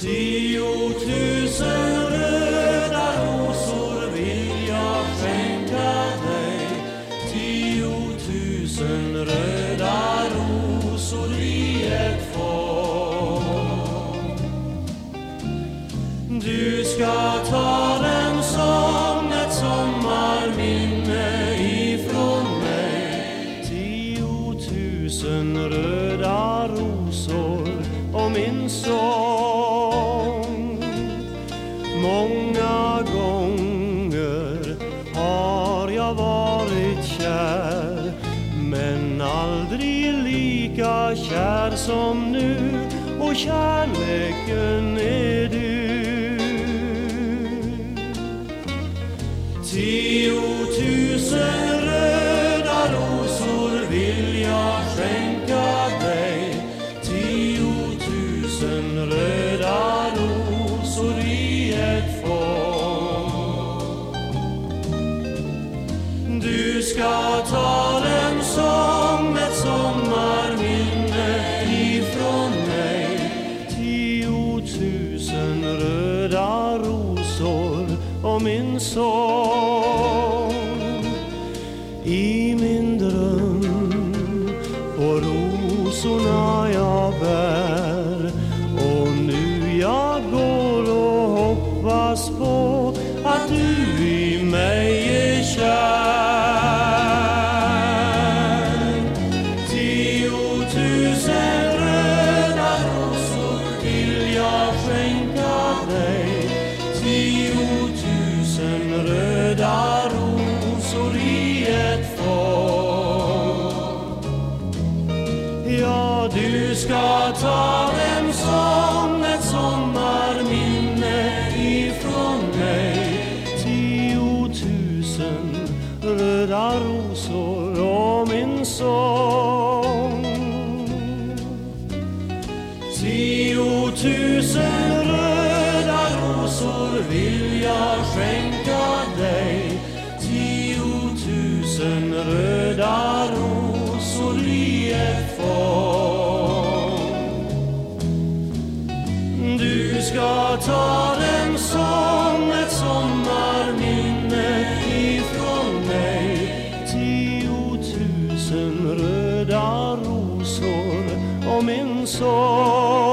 Tiotusen röda rosor vill jag skänka dig. Tiotusen röda rosor i ett fång Du ska ta dem som ett sommarminne ifrån mig. Tiotusen röda rosor och min sång men aldrig lika kär som nu och kärleken är du. Tiotusen röda rosor vill jag skänka dig. Tiotusen röda rosor i ett fång. Du ska ta min sång I min dröm. På rosorna jag bär och nu jag går och hoppas på att du i mig är kär. Ja, du ska ta dem som ett sommarminne ifrån mig Tiotusen röda rosor och min sång. Tiotusen röda rosor vill jag skänka dig. Tiotusen röda rosor fång. Du ska ta den som ett sommarminne ifrån mig. Tiotusen röda rosor och min sång.